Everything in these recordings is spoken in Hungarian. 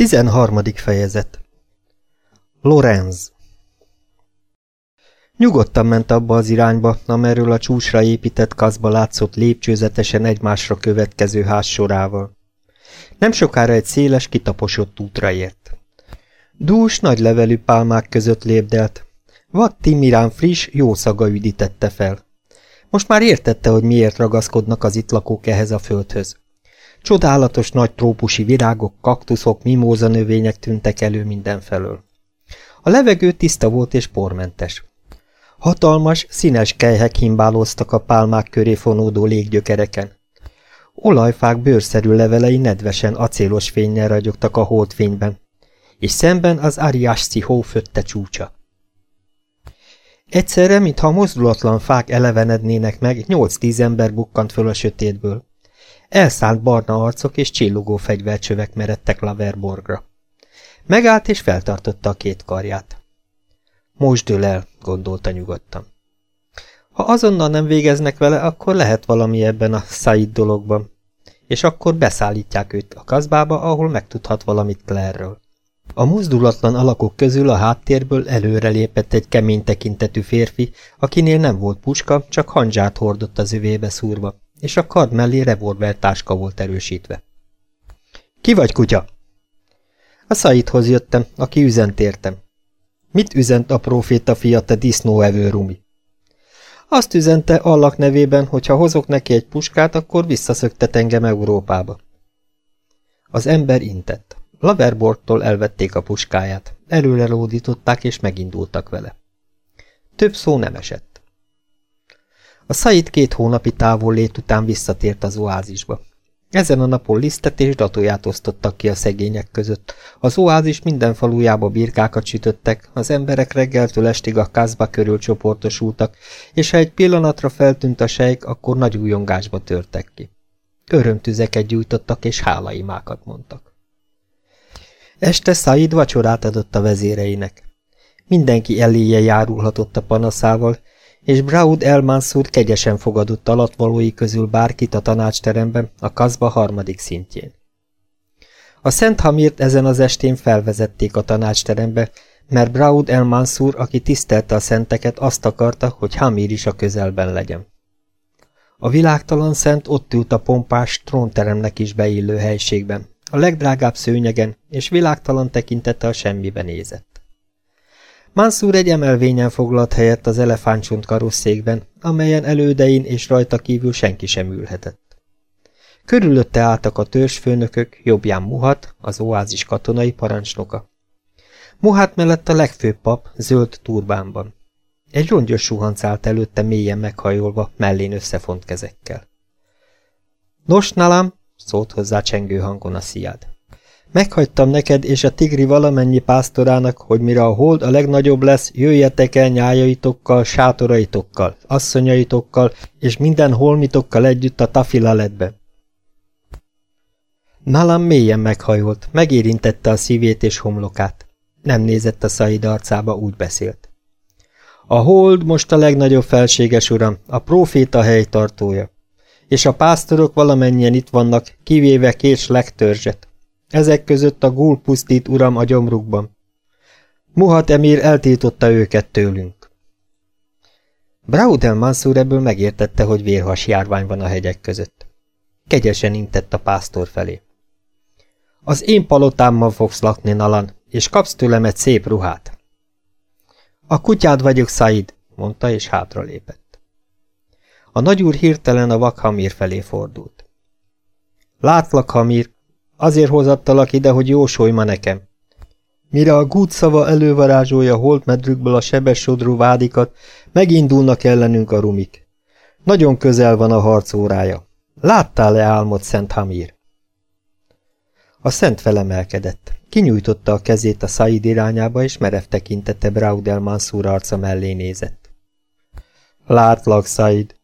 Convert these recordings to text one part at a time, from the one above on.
13. fejezet Lorenz Nyugodtan ment abba az irányba, amerről a csúcsra épített kaszba látszott lépcsőzetesen egymásra következő ház sorával. Nem sokára egy széles, kitaposott útra ért. Dús, nagy levelű pálmák között lépdelt. Vad Timirán friss, jó szaga üdítette fel. Most már értette, hogy miért ragaszkodnak az itt lakók ehhez a földhöz. Csodálatos nagy trópusi virágok, kaktuszok, mimóza növények tűntek elő mindenfelől. A levegő tiszta volt és pormentes. Hatalmas, színes kelyhek himbálóztak a pálmák köré fonódó léggyökereken. Olajfák bőrszerű levelei nedvesen acélos fénynel ragyogtak a holdfényben, és szemben az Ariászi hó fötte csúcsa. Egyszerre, mintha mozdulatlan fák elevenednének meg, nyolc-tíz ember bukkant föl a sötétből. Elszánt barna arcok és csillogó fegyvercsövek meredtek Laverborgra. Megállt és feltartotta a két karját. Most dől el, gondolta nyugodtan. Ha azonnal nem végeznek vele, akkor lehet valami ebben a Said dologban, és akkor beszállítják őt a kazbába, ahol megtudhat valamit Claire-ről. A mozdulatlan alakok közül a háttérből előrelépett egy kemény tekintetű férfi, akinél nem volt puska, csak handzsát hordott az övébe szúrva és a kard mellé revolver táska volt erősítve. Ki vagy, kutya? A Saidhoz jöttem, aki üzent értem. Mit üzent a proféta fia, te disznóevő rumi? Azt üzente Allak nevében, hogy ha hozok neki egy puskát, akkor visszaszöktet engem Európába. Az ember intett. Laverbortól elvették a puskáját, előre lódították és megindultak vele. Több szó nem esett. A Said két hónapi lét után visszatért az oázisba. Ezen a napon lisztet és datóját osztottak ki a szegények között. Az oázis minden falujába birkákat sütöttek, az emberek reggeltől estig a kázba körül csoportosultak, és ha egy pillanatra feltűnt a sejk, akkor nagy újongásba törtek ki. Örömtüzeket gyújtottak és hálaimákat mondtak. Este Said vacsorát adott a vezéreinek. Mindenki eléje járulhatott a panaszával, és Braud Elmansur kegyesen fogadott alatvalói közül bárkit a tanácsteremben, a kazba harmadik szintjén. A Szent Hamirt ezen az estén felvezették a tanácsterembe, mert Braud Elmansur, aki tisztelte a szenteket, azt akarta, hogy Hamir is a közelben legyen. A világtalan szent ott ült a pompás trónteremnek is beillő helységben, a legdrágább szőnyegen, és világtalan tekintete a semmibe nézett. Mansur egy emelvényen foglalt helyet az elefántcsont karosszékben, amelyen elődein és rajta kívül senki sem ülhetett. Körülötte álltak a törzsfőnökök, jobbján Muhat, az oázis katonai parancsnoka. Muhat mellett a legfőbb pap, zöld turbánban. Egy rongyos suhanc állt előtte mélyen meghajolva, mellén összefont kezekkel. Nos, nalam, szólt hozzá csengő hangon a sziád. Meghagytam neked és a tigri valamennyi pásztorának, hogy mire a hold a legnagyobb lesz, jöjjetek el nyájaitokkal, sátoraitokkal, asszonyaitokkal és minden holmitokkal együtt a tafilaletbe. Nalam mélyen meghajolt, megérintette a szívét és homlokát. Nem nézett a Szaid arcába, úgy beszélt. A hold most a legnagyobb felséges uram, a proféta helytartója. És a pásztorok valamennyien itt vannak, kivéve kés legtörzset. Ezek között a gúl pusztít uram a gyomrukban. Muhat emír eltiltotta őket tőlünk. Braudel Mansur ebből megértette, hogy vérhas járvány van a hegyek között. Kegyesen intett a pásztor felé. Az én palotámmal fogsz lakni, Nalan, és kapsz tőlem egy szép ruhát. A kutyád vagyok, Said, mondta, és hátralépett. A nagyúr hirtelen a vakhamír felé fordult. Látlak, Hamír, Azért hozattalak ide, hogy jósolj ma nekem. Mire a gút szava elővarázsolja holtmedrükből a sebes vádikat, megindulnak ellenünk a rumik. Nagyon közel van a harc órája. Láttál-e álmod, Szent Hamír? A szent felemelkedett. Kinyújtotta a kezét a Said irányába, és merev tekintette Braudel Mansur arca mellé nézett. Látlak, Said.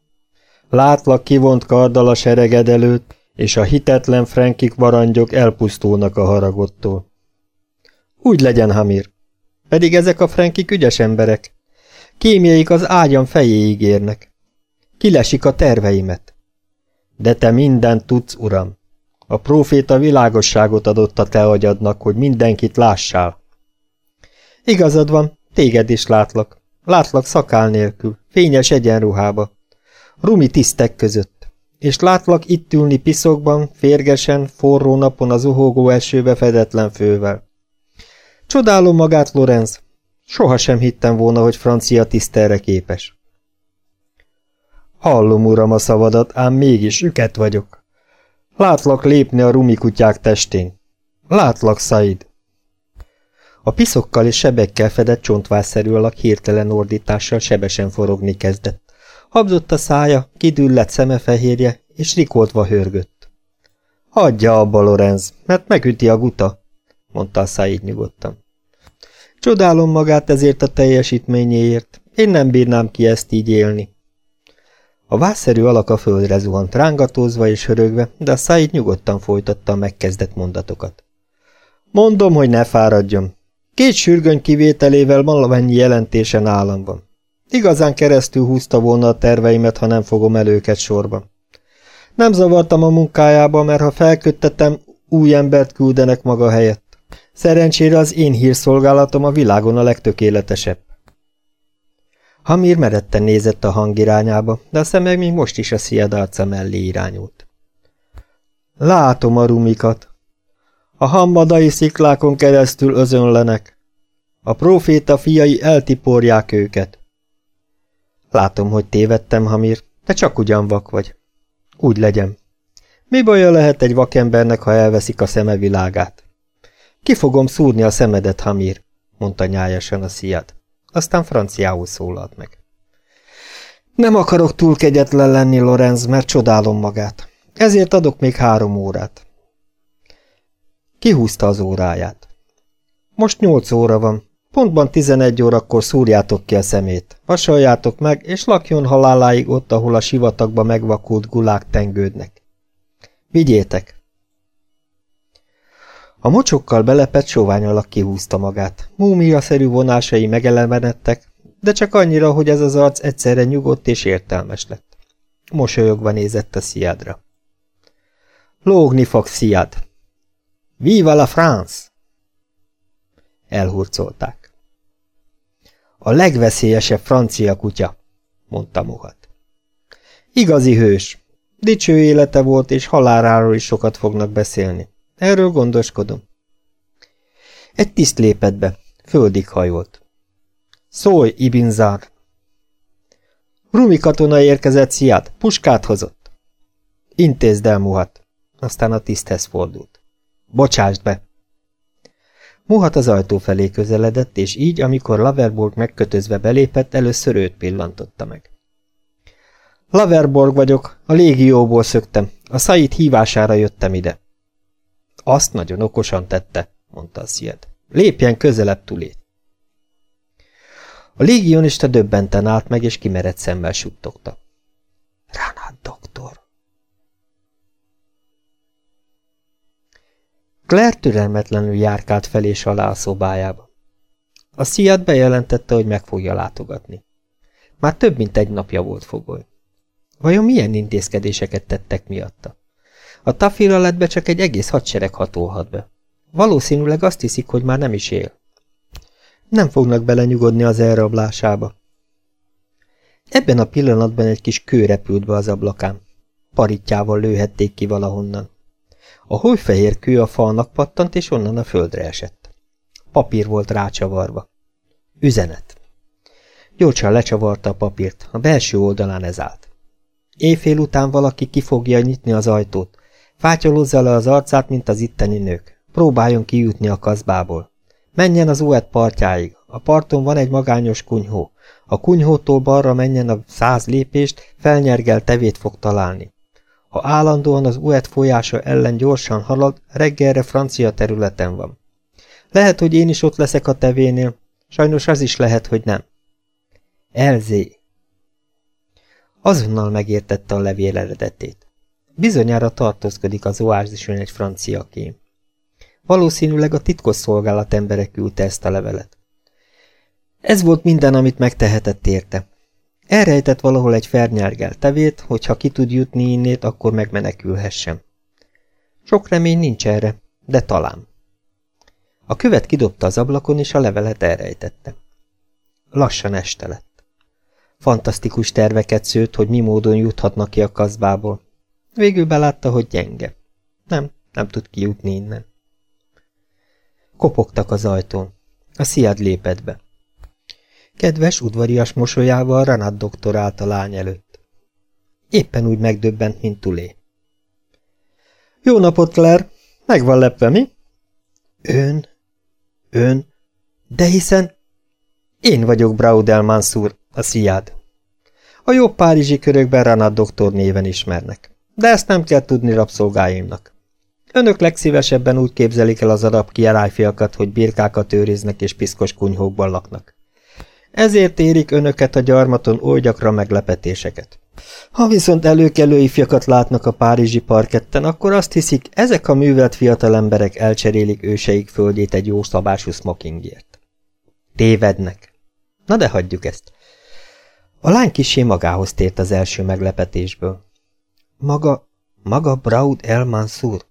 Látlak kivont karddal a sereged előtt, és a hitetlen frankik varangyok elpusztulnak a haragottól. Úgy legyen, Hamir. Pedig ezek a frankik ügyes emberek. Kémjeik az ágyam fejéig érnek. Kilesik a terveimet. De te mindent tudsz, uram. A próféta világosságot adott a te agyadnak, hogy mindenkit lássál. Igazad van, téged is látlak. Látlak szakál nélkül, fényes egyenruhába. Rumi tisztek között. És látlak itt ülni piszokban, férgesen, forró napon az uhogó esőbe fedetlen fővel. Csodálom magát, Lorenz. Soha sem hittem volna, hogy francia tisztelre képes. Hallom, uram, a szavadat, ám mégis üket vagyok. Látlak lépni a rumi kutyák testén. Látlak, Said. A piszokkal és sebekkel fedett csontvásszerű alak hirtelen ordítással sebesen forogni kezdett. Habzott a szája, kidüllett szemefehérje, és rikoltva hörgött. Hagyja abba, Lorenz, mert megüti a guta, mondta a Said nyugodtan. Csodálom magát ezért a teljesítményéért. Én nem bírnám ki ezt így élni. A vászerű alak a földre zuhant rángatózva és hörögve, de a Said nyugodtan folytatta a megkezdett mondatokat. Mondom, hogy ne fáradjon. Két sürgöny kivételével valamennyi jelentésen állam van. Igazán keresztül húzta volna a terveimet, ha nem fogom el őket sorba. Nem zavartam a munkájába, mert ha felköttetem, új embert küldenek maga helyett. Szerencsére az én hírszolgálatom a világon a legtökéletesebb. Hamir meretten nézett a hang irányába, de a szeme még most is a Sziad arca mellé irányult. Látom a rumikat. A hammadai sziklákon keresztül özönlenek. A proféta fiai eltiporják őket. Látom, hogy tévedtem, Hamir, de csak ugyan vak vagy. Úgy legyen. Mi baja lehet egy vakembernek, ha elveszik a szeme világát? Ki fogom szúrni a szemedet, Hamir, mondta nyájasan a Sziad. Aztán franciául szólalt meg. Nem akarok túl kegyetlen lenni, Lorenz, mert csodálom magát. Ezért adok még három órát. Kihúzta az óráját. Most nyolc óra van. Pontban tizenegy órakor szúrjátok ki a szemét. Vasaljátok meg, és lakjon haláláig ott, ahol a sivatagba megvakult gulák tengődnek. Vigyétek! A mocsokkal belepett sovány alak kihúzta magát. Múmia-szerű vonásai megelevenedtek, de csak annyira, hogy ez az arc egyszerre nyugodt és értelmes lett. Mosolyogva nézett a Sziádra. Lógni fog Sziád! Viva la France! Elhurcolták. A legveszélyesebb francia kutya, mondta Muhat. Igazi hős. Dicső élete volt, és haláláról is sokat fognak beszélni. Erről gondoskodom. Egy tiszt lépett be, földig hajolt. Szólj, Ibinzár! Rumi katona érkezett Sziát, puskát hozott. Intézd el, Muhat. Aztán a tiszthez fordult. Bocsásd be! Muhat az ajtó felé közeledett, és így, amikor Laverborg megkötözve belépett, először őt pillantotta meg. Laverborg vagyok, a légióból szöktem, a Szait hívására jöttem ide. Azt nagyon okosan tette, mondta a Szied. Lépjen közelebb tulét. A légionista döbbenten állt meg, és kimerett szemmel suttogta. Ránát, Claire türelmetlenül járkált fel és alá a szobájába. A Sziad bejelentette, hogy meg fogja látogatni. Már több mint egy napja volt fogoly. Vajon milyen intézkedéseket tettek miatta? A tafira lett be csak egy egész hadsereg hatolhat be. Valószínűleg azt hiszik, hogy már nem is él. Nem fognak belenyugodni az elrablásába. Ebben a pillanatban egy kis kő repült be az ablakán. Paritjával lőhették ki valahonnan. A hófehér kő a falnak pattant, és onnan a földre esett. Papír volt rácsavarva. Üzenet. Gyorsan lecsavarta a papírt, a belső oldalán ez állt. Éjfél után valaki ki fogja nyitni az ajtót. Fátyolozza le az arcát, mint az itteni nők. Próbáljon kijutni a kaszbából. Menjen az Uet partjáig. A parton van egy magányos kunyhó. A kunyhótól balra menjen a száz lépést, felnyergel tevét fog találni. Ha állandóan az Uet folyása ellen gyorsan halad, reggelre francia területen van. Lehet, hogy én is ott leszek a tevénél, sajnos az is lehet, hogy nem. Elzé. Azonnal megértette a levél eredetét. Bizonyára tartózkodik az oázison egy francia kém. Valószínűleg a titkosszolgálat emberek küldte ezt a levelet. Ez volt minden, amit megtehetett érte. Elrejtett valahol egy fernyergel tevét, hogyha ki tud jutni innét, akkor megmenekülhessen. Sok remény nincs erre, de talán. A követ kidobta az ablakon, és a levelet elrejtette. Lassan este lett. Fantasztikus terveket szőtt, hogy mi módon juthatnak ki a kazbából. Végül belátta, hogy gyenge. Nem, nem tud kijutni innen. Kopogtak az ajtón. A sziad lépett be. Kedves, udvarias mosolyával Ranat doktor állt a lány előtt. Éppen úgy megdöbbent, mint Tulé. Jó napot, Claire! Meg van lepve, mi? Ön? Ön? De hiszen... Én vagyok Braudel Mansur, a sziád. A jobb párizsi körökben Ranat doktor néven ismernek. De ezt nem kell tudni rabszolgáimnak. Önök legszívesebben úgy képzelik el az arab kiarályfiakat, hogy birkákat őriznek és piszkos kunyhókban laknak. Ezért érik önöket a gyarmaton oly gyakran meglepetéseket. Ha viszont előkelő ifjakat látnak a párizsi parketten, akkor azt hiszik, ezek a művelt fiatal emberek elcserélik őseik földjét egy jó szabású smokingért. Tévednek. Na de hagyjuk ezt. A lány kisé magához tért az első meglepetésből. Maga, maga Braud El Mansur?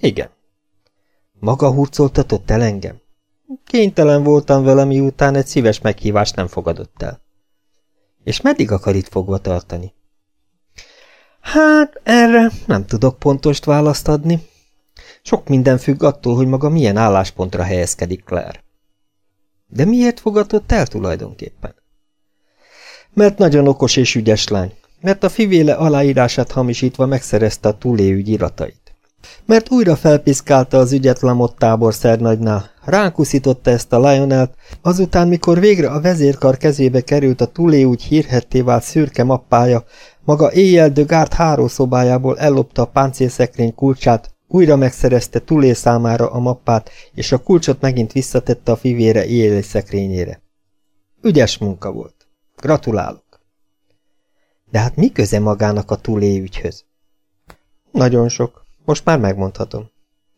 Igen. Maga hurcoltatott el engem? Kénytelen voltam vele, miután egy szíves meghívást nem fogadott el. És meddig akar itt fogva tartani? Hát, erre nem tudok pontost választ adni. Sok minden függ attól, hogy maga milyen álláspontra helyezkedik Claire. De miért fogadott el tulajdonképpen? Mert nagyon okos és ügyes lány, mert a fivéle aláírását hamisítva megszerezte a túléügy iratait. Mert újra felpiszkálta az ügyet tábor szernagynál, ránkuszította ezt a Lionelt, azután, mikor végre a vezérkar kezébe került a túléúgy hírhetté vált szürke mappája, maga éjjel de Gárd hálószobájából ellopta a páncélszekrény kulcsát, újra megszerezte Tulé számára a mappát, és a kulcsot megint visszatette a fivére éjjeli szekrényére. Ügyes munka volt. Gratulálok. De hát mi köze magának a Tulé ügyhöz? Nagyon sok. Most már megmondhatom.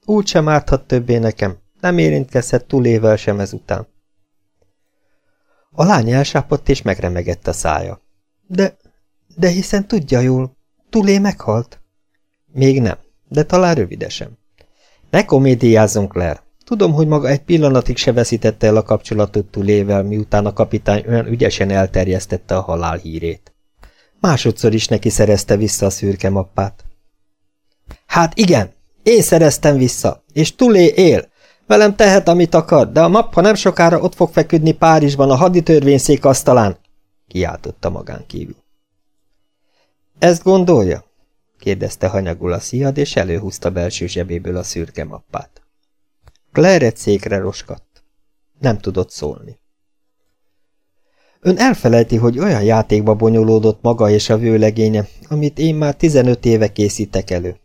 Úgy sem árthat többé nekem, nem érintkezhet túlével sem ezután. A lány elsápadt és megremegett a szája. De, de hiszen tudja jól, túlé meghalt. Még nem, de talán rövidesen. Ne komédiázzunk, Claire. Tudom, hogy maga egy pillanatig se veszítette el a kapcsolatot túlével, miután a kapitány olyan ügyesen elterjesztette a halál hírét. Másodszor is neki szerezte vissza a szürke mappát. Hát igen, én szereztem vissza, és Tulé él. Velem tehet, amit akar, de a mappa nem sokára ott fog feküdni Párizsban a haditörvényszék asztalán, kiáltotta magán kívül. Ezt gondolja? kérdezte hanyagul a szíjad, és előhúzta belső zsebéből a szürke mappát. Claire székre roskadt. Nem tudott szólni. Ön elfelejti, hogy olyan játékba bonyolódott maga és a vőlegénye, amit én már 15 éve készítek elő.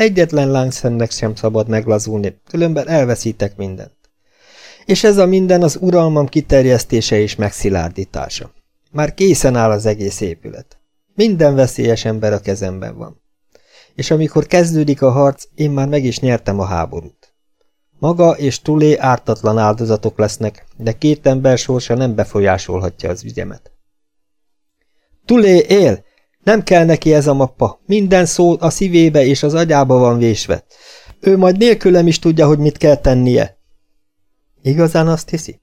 Egyetlen lángszemnek sem szabad meglazulni, különben elveszítek mindent. És ez a minden az uralmam kiterjesztése és megszilárdítása. Már készen áll az egész épület. Minden veszélyes ember a kezemben van. És amikor kezdődik a harc, én már meg is nyertem a háborút. Maga és Tulé ártatlan áldozatok lesznek, de két ember sorsa nem befolyásolhatja az ügyemet. Tulé él, nem kell neki ez a mappa, minden szó a szívébe és az agyába van vésve. Ő majd nélkülem is tudja, hogy mit kell tennie. Igazán azt hiszi?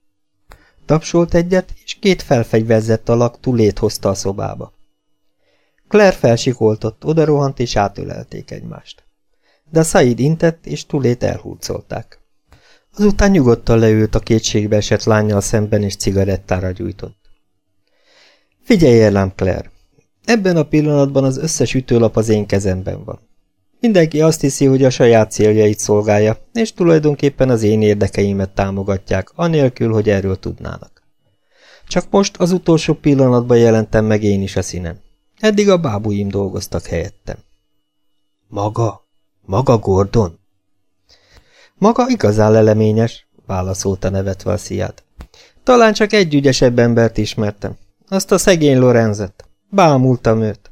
Tapsolt egyet, és két felfegyverzett alak túlét hozta a szobába. Claire felsikoltott, odarohant és átölelték egymást. De Said intett, és túlét elhúzolták. Azután nyugodtan leült a kétségbe esett lányjal szemben, és cigarettára gyújtott. Figyelj rám, Claire! Ebben a pillanatban az összes ütőlap az én kezemben van. Mindenki azt hiszi, hogy a saját céljait szolgálja, és tulajdonképpen az én érdekeimet támogatják, anélkül, hogy erről tudnának. Csak most az utolsó pillanatban jelentem meg én is a színen. Eddig a bábuim dolgoztak helyettem. Maga? Maga Gordon? Maga igazán leleményes, válaszolta nevetve a sziát. Talán csak egy ügyesebb embert ismertem. Azt a szegény Lorenzet. Bámultam őt.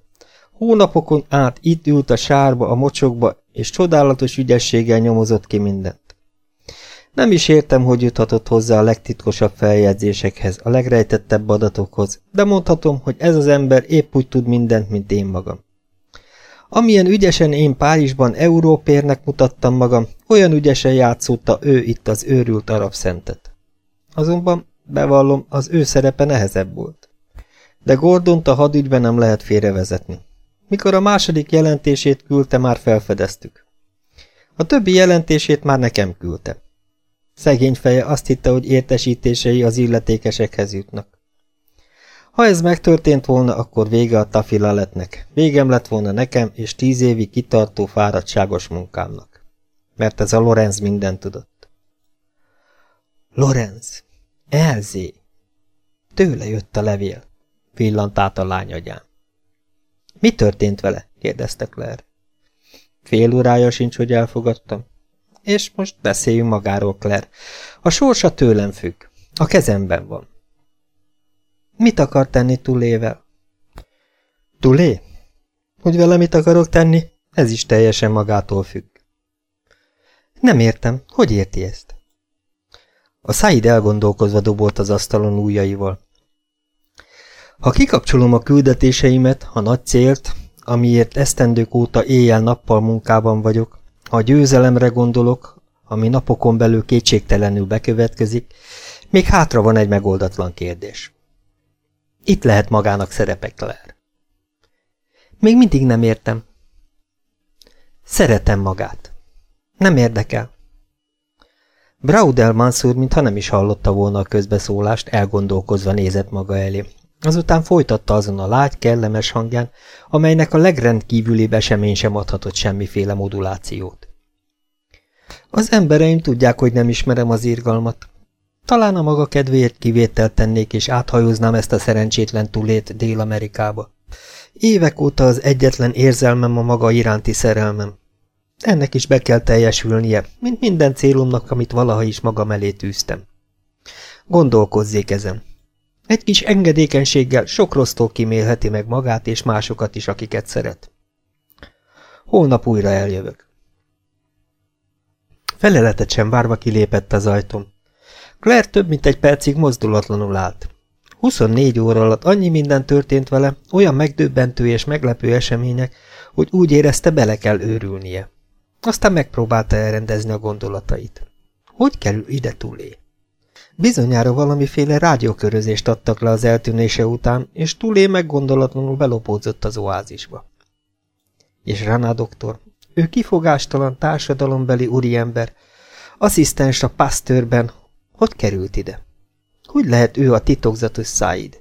Hónapokon át itt ült a sárba, a mocsokba, és csodálatos ügyességgel nyomozott ki mindent. Nem is értem, hogy juthatott hozzá a legtitkosabb feljegyzésekhez, a legrejtettebb adatokhoz, de mondhatom, hogy ez az ember épp úgy tud mindent, mint én magam. Amilyen ügyesen én Párizsban európérnek mutattam magam, olyan ügyesen játszódta ő itt az őrült arab szentet. Azonban, bevallom, az ő szerepe nehezebb volt. De Gordont a hadügyben nem lehet félrevezetni. Mikor a második jelentését küldte, már felfedeztük. A többi jelentését már nekem küldte. Szegény feje azt hitte, hogy értesítései az illetékesekhez jutnak. Ha ez megtörtént volna, akkor vége a tafilaletnek. Végem lett volna nekem és tíz évi kitartó fáradtságos munkámnak. Mert ez a Lorenz mindent tudott. Lorenz! Elzé! Tőle jött a levél, villant át a lány agyán. Mi történt vele? kérdezte Claire. Fél órája sincs, hogy elfogadtam. És most beszéljünk magáról, Claire. A sorsa tőlem függ. A kezemben van. Mit akar tenni Tulével? Tulé? Hogy vele mit akarok tenni? Ez is teljesen magától függ. Nem értem. Hogy érti ezt? A Said elgondolkozva dobolt az asztalon ujjaival. Ha kikapcsolom a küldetéseimet, a nagy célt, amiért esztendők óta éjjel-nappal munkában vagyok, ha a győzelemre gondolok, ami napokon belül kétségtelenül bekövetkezik, még hátra van egy megoldatlan kérdés. Itt lehet magának szerepe, Claire. Még mindig nem értem. Szeretem magát. Nem érdekel. Braudel Mansur, mintha nem is hallotta volna a közbeszólást, elgondolkozva nézett maga elé. Azután folytatta azon a lágy, kellemes hangján, amelynek a legrendkívülibb esemény sem adhatott semmiféle modulációt. Az embereim tudják, hogy nem ismerem az írgalmat. Talán a maga kedvéért kivételt tennék, és áthajóznám ezt a szerencsétlen túlét Dél-Amerikába. Évek óta az egyetlen érzelmem a maga iránti szerelmem. Ennek is be kell teljesülnie, mint minden célomnak, amit valaha is magam elé tűztem. Gondolkozzék ezen. Egy kis engedékenységgel sok rossztól kimélheti meg magát és másokat is, akiket szeret. Holnap újra eljövök. Feleletet sem várva kilépett az ajtón. Claire több mint egy percig mozdulatlanul állt. 24 óra alatt annyi minden történt vele, olyan megdöbbentő és meglepő események, hogy úgy érezte, bele kell őrülnie. Aztán megpróbálta elrendezni a gondolatait. Hogy kerül ide túlé? Bizonyára valamiféle rádiókörözést adtak le az eltűnése után, és túlé meggondolatlanul belopódzott az oázisba. És Rana doktor, ő kifogástalan társadalombeli úriember, asszisztens a Pasteurben, hogy került ide? Hogy lehet ő a titokzatos Said?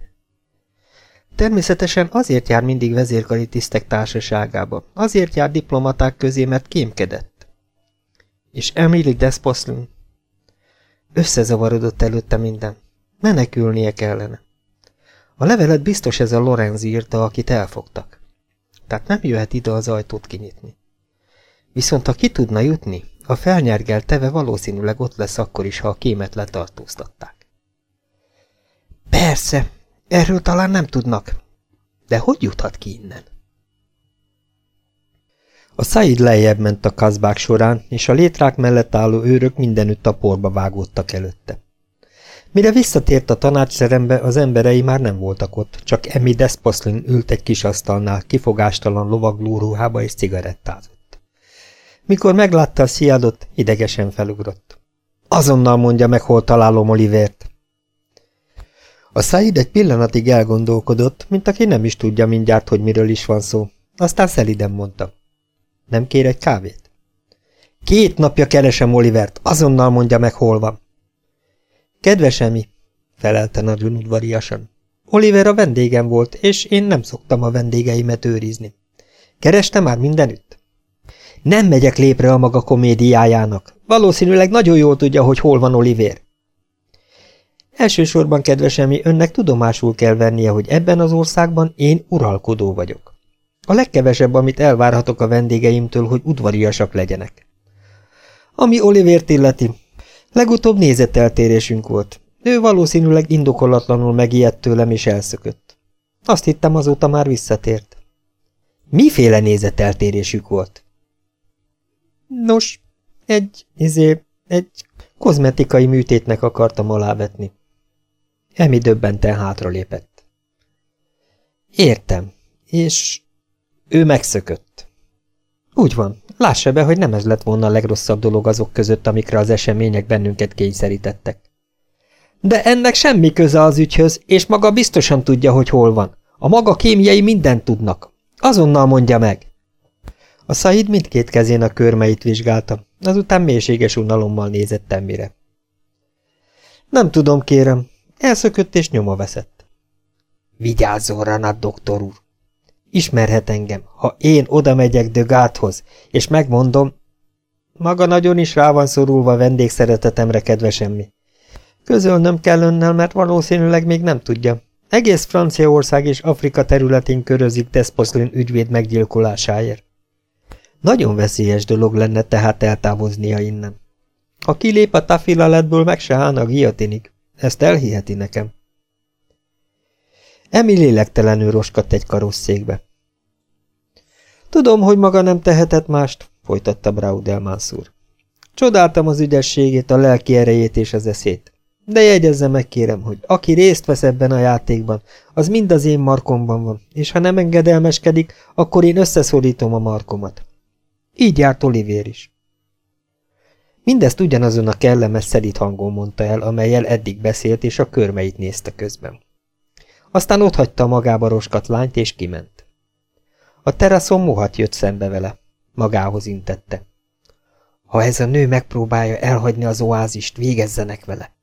Természetesen azért jár mindig vezérkari tisztek társaságába, azért jár diplomaták közé, mert kémkedett. És Emily Desposlin Összezavarodott előtte minden. Menekülnie kellene. A levelet biztos ez a Lorenz írta, akit elfogtak. Tehát nem jöhet ide az ajtót kinyitni. Viszont ha ki tudna jutni, a felnyergelt teve valószínűleg ott lesz akkor is, ha a kémet letartóztatták. Persze, erről talán nem tudnak. De hogy juthat ki innen? A Said lejjebb ment a kazbák során, és a létrák mellett álló őrök mindenütt a porba vágódtak előtte. Mire visszatért a tanácsterembe, az emberei már nem voltak ott, csak Emmy Desposlin ült egy kis asztalnál, kifogástalan lovagló ruhába és cigarettázott. Mikor meglátta a sziadot, idegesen felugrott. Azonnal mondja meg, hol találom Olivért. A Said egy pillanatig elgondolkodott, mint aki nem is tudja mindjárt, hogy miről is van szó. Aztán szeliden mondta. Nem kér egy kávét? Két napja keresem Olivert, azonnal mondja meg, hol van. Kedves Emi, felelte nagyon udvariasan. Oliver a vendégem volt, és én nem szoktam a vendégeimet őrizni. Kereste már mindenütt? Nem megyek lépre a maga komédiájának. Valószínűleg nagyon jól tudja, hogy hol van Oliver. Elsősorban, kedvesemi, önnek tudomásul kell vennie, hogy ebben az országban én uralkodó vagyok. A legkevesebb, amit elvárhatok a vendégeimtől, hogy udvariasak legyenek. Ami Olivért illeti, legutóbb nézeteltérésünk volt. Ő valószínűleg indokolatlanul megijedt tőlem és elszökött. Azt hittem azóta már visszatért. Miféle nézeteltérésük volt? Nos, egy, izé, egy kozmetikai műtétnek akartam alávetni. Emi döbbenten hátralépett. Értem, és ő megszökött. Úgy van. Lássa be, hogy nem ez lett volna a legrosszabb dolog azok között, amikre az események bennünket kényszerítettek. De ennek semmi köze az ügyhöz, és maga biztosan tudja, hogy hol van. A maga kémjei mindent tudnak. Azonnal mondja meg. A Said mindkét kezén a körmeit vizsgálta, azután mélységes unalommal nézett emmire. Nem tudom, kérem. Elszökött és nyoma veszett. Vigyázzon, Ranat doktor úr! Ismerhet engem, ha én oda megyek de Gáthoz, és megmondom, maga nagyon is rá van szorulva vendégszeretetemre, kedvesemmi. Közölnöm kell önnel, mert valószínűleg még nem tudja. Egész Franciaország és Afrika területén körözik Desposlin ügyvéd meggyilkolásáért. Nagyon veszélyes dolog lenne tehát eltávoznia innen. Ha kilép a tafilaletből, meg se állna a guillotinig. Ezt elhiheti nekem. Emi lélektelenül roskadt egy karosszékbe. Tudom, hogy maga nem tehetett mást, folytatta Braudel Mansur. Csodáltam az ügyességét, a lelki erejét és az eszét. De jegyezze meg, kérem, hogy aki részt vesz ebben a játékban, az mind az én markomban van, és ha nem engedelmeskedik, akkor én összeszorítom a markomat. Így járt Olivér is. Mindezt ugyanazon a kellemes szerít hangon mondta el, amelyel eddig beszélt, és a körmeit nézte közben. Aztán otthagyta magába roskat lányt, és kiment. A teraszon mohat jött szembe vele. Magához intette. Ha ez a nő megpróbálja elhagyni az oázist, végezzenek vele.